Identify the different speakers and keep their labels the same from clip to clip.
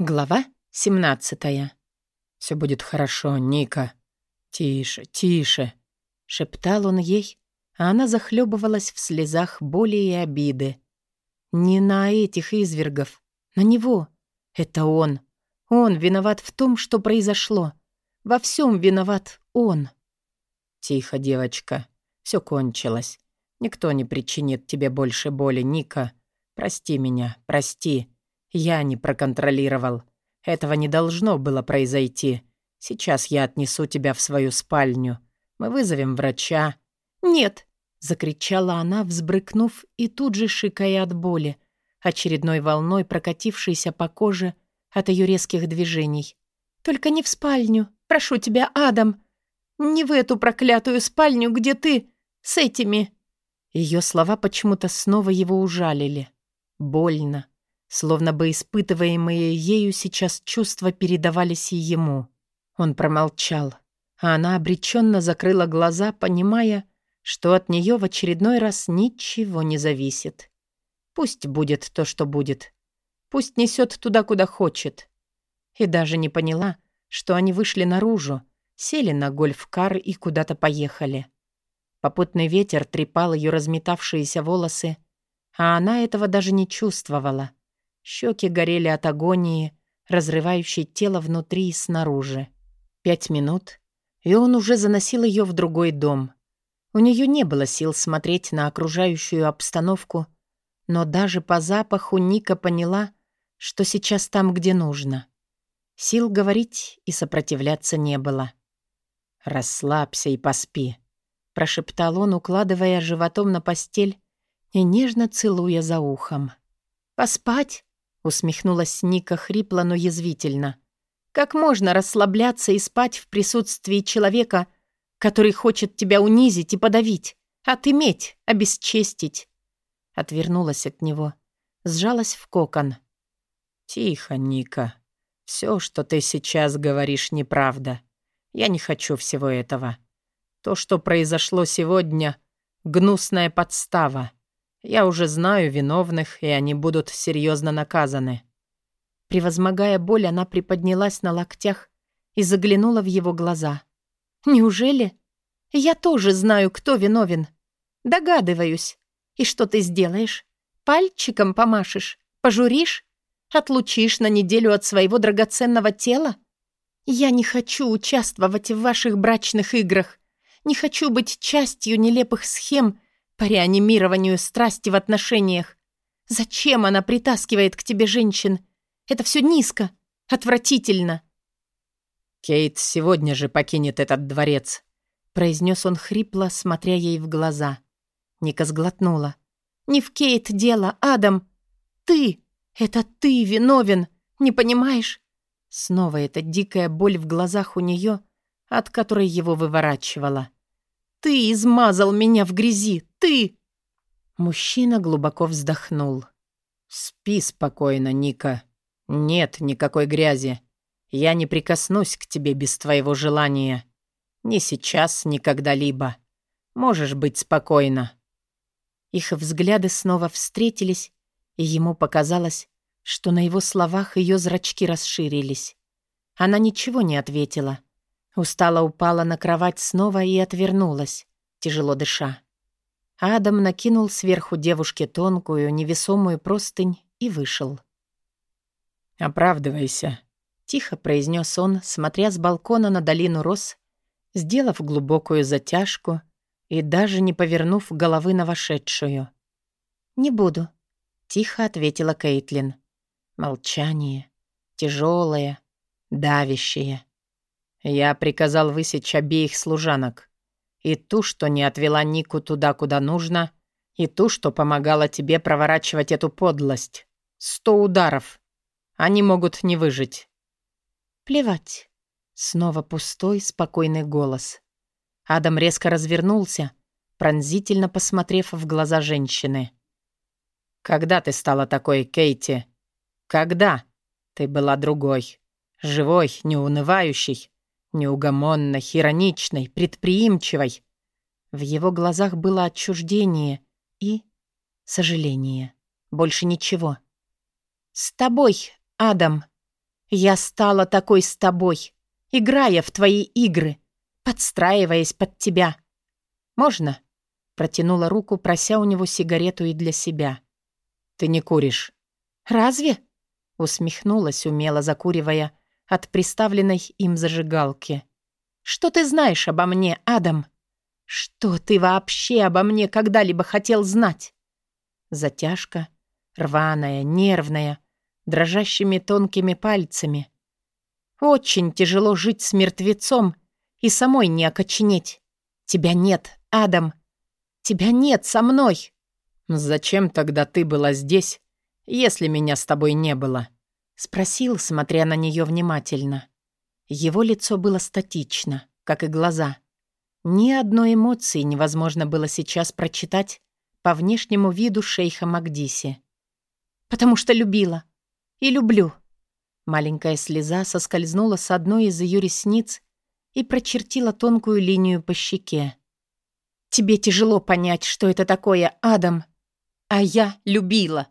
Speaker 1: Глава 17
Speaker 2: «Все будет хорошо, Ника. Тише, тише», — шептал он ей, а она захлебывалась в слезах боли и обиды. Не на этих извергов, на него. Это он. Он виноват в том, что произошло. Во всем виноват он. «Тихо, девочка. Все кончилось. Никто не причинит тебе больше боли, Ника. Прости меня, прости. Я не проконтролировал. Этого не должно было произойти. Сейчас я отнесу тебя в свою спальню. Мы вызовем врача».
Speaker 1: «Нет!» — закричала она, взбрыкнув и тут же шикая от боли, очередной волной прокатившейся по коже от ее резких движений. «Только не в спальню. Прошу тебя, Адам. Не в эту проклятую спальню, где ты с этими...» Ее слова почему-то снова его ужалили. Больно. Словно бы испытываемые ею сейчас чувства передавались и ему. Он промолчал, а она обреченно закрыла глаза, понимая, что от нее в очередной раз ничего не зависит. Пусть будет то, что будет. Пусть несет туда, куда хочет. И даже не поняла, что они вышли наружу, сели на гольф-кар и куда-то поехали. Попутный ветер трепал ее разметавшиеся волосы, а она этого даже не чувствовала. Щеки горели от агонии, разрывающей тело внутри и снаружи. Пять минут, и он уже заносил ее в другой дом. У нее не было сил смотреть на окружающую обстановку, но даже по запаху Ника поняла, что сейчас там, где нужно. Сил говорить и сопротивляться не было. «Расслабься и поспи», прошептал он, укладывая животом на постель и нежно целуя за ухом. «Поспать?» — усмехнулась Ника хрипло, но язвительно. «Как можно расслабляться и спать в присутствии человека, который хочет тебя унизить и подавить, отыметь, обесчестить?» Отвернулась от него, сжалась в кокон. «Тихо, Ника. Все, что ты сейчас говоришь, неправда. Я не хочу всего этого. То, что произошло сегодня, гнусная подстава. Я уже знаю виновных, и они будут серьезно наказаны. Превозмогая боль, она приподнялась на локтях и заглянула в его глаза. «Неужели? Я тоже знаю, кто виновен. Догадываюсь. И что ты сделаешь? Пальчиком помашешь? Пожуришь? Отлучишь на неделю от своего драгоценного тела? Я не хочу участвовать в ваших брачных играх. Не хочу быть частью нелепых схем по реанимированию страсти в отношениях. Зачем она притаскивает к тебе женщин? Это все низко, отвратительно.
Speaker 2: «Кейт сегодня же покинет этот дворец», — произнес он хрипло, смотря ей в глаза. Ника сглотнула. «Не в Кейт дело, Адам. Ты, это ты виновен, не понимаешь?» Снова эта дикая боль в глазах у нее, от которой его выворачивала. Ты измазал меня в грязи! Ты!» Мужчина глубоко вздохнул. «Спи спокойно, Ника. Нет никакой грязи. Я не прикоснусь к тебе без твоего желания. Ни сейчас, ни когда-либо. Можешь быть спокойна». Их взгляды снова встретились, и ему показалось, что на его словах ее зрачки расширились. Она ничего не ответила, Устала упала на кровать снова и отвернулась, тяжело дыша. Адам накинул сверху девушке тонкую, невесомую простынь и вышел. «Оправдывайся», — тихо произнес он, смотря с балкона на долину роз, сделав глубокую затяжку и даже не повернув головы на вошедшую. «Не буду», — тихо ответила Кейтлин. Молчание, тяжелое, давящее. Я приказал высечь обеих служанок. И ту, что не отвела Нику туда, куда нужно, и ту, что помогала тебе проворачивать эту подлость. Сто ударов. Они могут не выжить.
Speaker 1: Плевать. Снова пустой, спокойный голос. Адам резко развернулся, пронзительно посмотрев в глаза женщины.
Speaker 2: «Когда ты стала такой, Кейти? Когда? Ты была другой. Живой, неунывающей, Неугомонной, ироничной, предприимчивой.
Speaker 1: В его глазах было отчуждение и сожаление. Больше ничего. «С тобой, Адам!» Я стала такой с тобой, играя в твои игры, подстраиваясь под тебя. Можно?» Протянула руку, прося у него сигарету и для себя. «Ты не куришь». «Разве?» Усмехнулась, умело закуривая от приставленной им зажигалки. «Что ты знаешь обо мне, Адам? Что ты вообще обо мне когда-либо хотел знать?» Затяжка, рваная, нервная, дрожащими тонкими пальцами. «Очень тяжело жить с мертвецом и самой не окоченеть. Тебя нет, Адам. Тебя нет со мной».
Speaker 2: «Зачем тогда ты была здесь, если меня с тобой не было?»
Speaker 1: — спросил, смотря на нее внимательно. Его лицо было статично, как и глаза. Ни одной эмоции невозможно было сейчас прочитать по внешнему виду шейха Магдиси. «Потому что любила. И люблю». Маленькая слеза соскользнула с одной из ее ресниц и прочертила тонкую линию по щеке. «Тебе тяжело понять, что это такое, Адам. А я любила.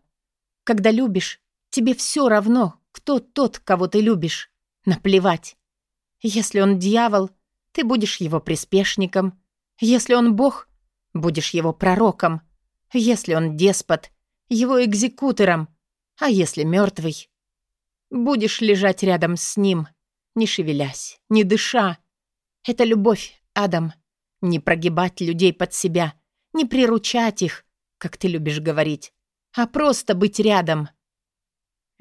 Speaker 1: Когда любишь, тебе все равно, кто тот, кого ты любишь. Наплевать. Если он дьявол, ты будешь его приспешником. Если он бог, будешь его пророком. Если он деспот, его экзекутором. А если мертвый, будешь лежать рядом с ним, не шевелясь, не дыша. Это любовь, Адам. Не прогибать людей под себя, не приручать их, как ты любишь говорить, а просто быть рядом.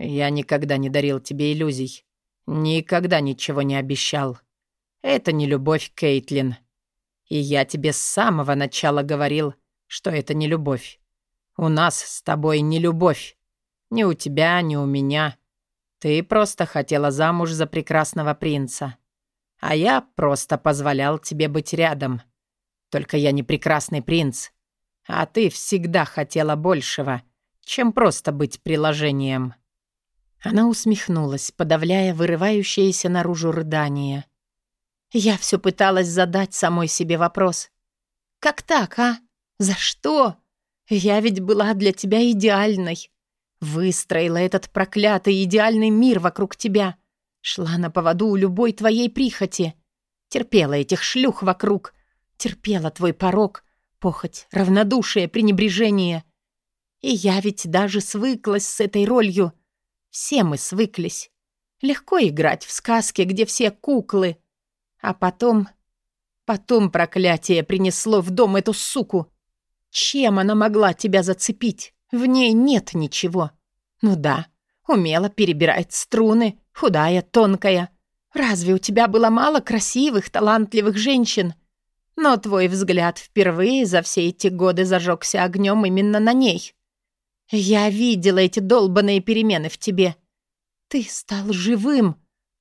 Speaker 2: Я никогда не дарил тебе иллюзий. Никогда ничего не обещал. Это не любовь, Кейтлин. И я тебе с самого начала говорил, что это не любовь. У нас с тобой не любовь. Ни у тебя, ни у меня. Ты просто хотела замуж за прекрасного принца. А я просто позволял тебе быть рядом. Только я не прекрасный принц. А ты всегда хотела большего, чем просто быть приложением.
Speaker 1: Она усмехнулась, подавляя вырывающееся наружу рыдание. Я все пыталась задать самой себе вопрос. «Как так, а? За что? Я ведь была для тебя идеальной. Выстроила этот проклятый идеальный мир вокруг тебя. Шла на поводу у любой твоей прихоти. Терпела этих шлюх вокруг. Терпела твой порог, похоть, равнодушие, пренебрежение. И я ведь даже свыклась с этой ролью — все мы свыклись. Легко играть в сказке, где все куклы. А потом... Потом проклятие принесло в дом эту суку. Чем она могла тебя зацепить? В ней нет ничего. Ну да, умела перебирать струны, худая, тонкая. Разве у тебя было мало красивых, талантливых женщин? Но твой взгляд впервые за все эти годы зажегся огнем именно на ней. Я видела эти долбанные перемены в тебе. Ты стал живым.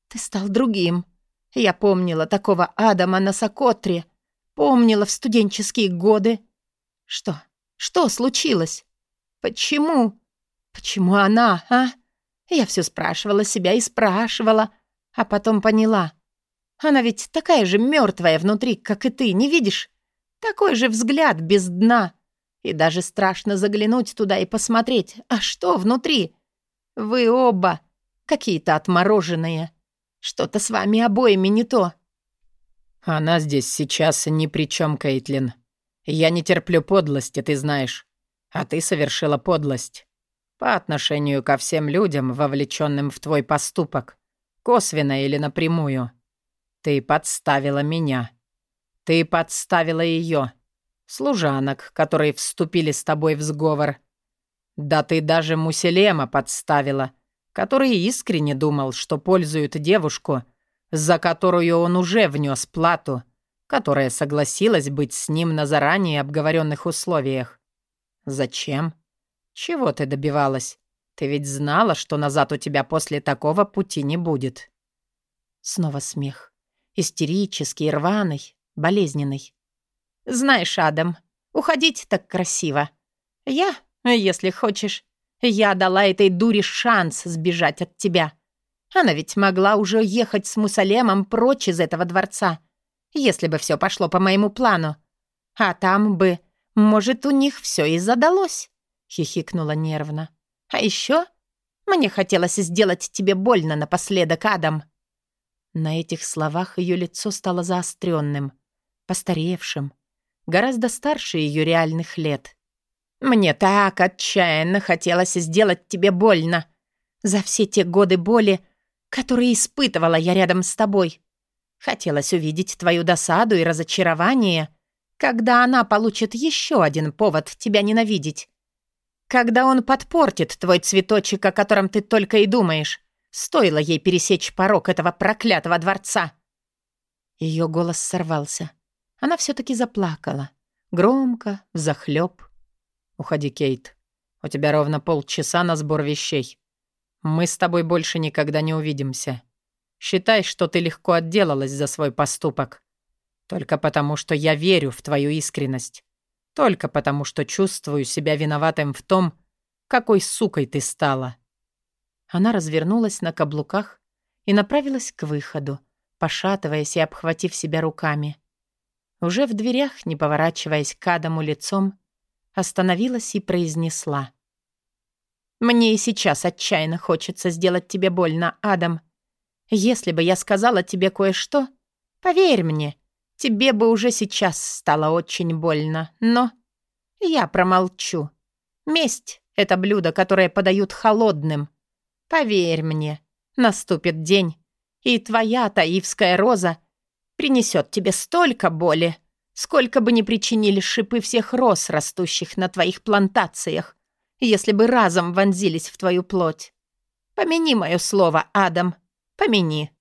Speaker 1: Ты стал другим. Я помнила такого Адама на Сокотре. Помнила в студенческие годы. Что? Что случилось? Почему? Почему она, а? Я все спрашивала себя и спрашивала, а потом поняла. Она ведь такая же мертвая внутри, как и ты, не видишь? Такой же взгляд без дна. И даже страшно заглянуть туда и посмотреть, а что внутри? Вы оба какие-то отмороженные. Что-то с вами обоими не то.
Speaker 2: Она здесь сейчас ни при чем, Кейтлин. Я не терплю подлости, ты знаешь. А ты совершила подлость. По отношению ко всем людям, вовлеченным в твой поступок. Косвенно или напрямую. Ты подставила меня. Ты подставила ее служанок, которые вступили с тобой в сговор. Да ты даже Муселема подставила, который искренне думал, что пользует девушку, за которую он уже внес плату, которая согласилась быть с ним на заранее обговоренных условиях. Зачем? Чего ты добивалась? Ты ведь знала, что назад у тебя после такого пути не будет.
Speaker 1: Снова смех. Истерический, рваный, болезненный. Знаешь, Адам, уходить так красиво. Я, если хочешь, я дала этой дуре шанс сбежать от тебя. Она ведь могла уже ехать с Мусалемом прочь из этого дворца, если бы все пошло по моему плану. А там бы, может, у них все и задалось, хихикнула нервно. А еще Мне хотелось сделать тебе больно напоследок, Адам».
Speaker 2: На этих словах ее лицо стало заостренным, постаревшим, гораздо старше ее реальных лет.
Speaker 1: «Мне так отчаянно хотелось сделать тебе больно. За все те годы боли, которые испытывала я рядом с тобой. Хотелось увидеть твою досаду и разочарование, когда она получит еще один повод тебя ненавидеть. Когда он подпортит твой цветочек, о котором ты только и думаешь. Стоило ей пересечь порог этого проклятого дворца.
Speaker 2: Ее голос сорвался. Она все-таки заплакала. Громко, взахлеб. «Уходи, Кейт. У тебя ровно полчаса на сбор вещей. Мы с тобой больше никогда не увидимся. Считай, что ты легко отделалась за свой поступок. Только потому, что я верю в твою искренность. Только потому, что чувствую себя виноватым в том, какой сукой ты стала». Она развернулась на каблуках и направилась к выходу, пошатываясь и обхватив себя руками. Уже в дверях, не поворачиваясь к Адаму лицом, остановилась и произнесла.
Speaker 1: «Мне и сейчас отчаянно хочется сделать тебе больно, Адам. Если бы я сказала тебе кое-что, поверь мне, Тебе бы уже сейчас стало очень больно, но я промолчу. Месть — это блюдо, которое подают холодным. Поверь мне, наступит день, и твоя таивская роза принесет тебе столько боли, сколько бы ни причинили шипы всех роз, растущих на твоих плантациях, если бы разом вонзились в твою плоть. Помяни мое слово, Адам, помяни.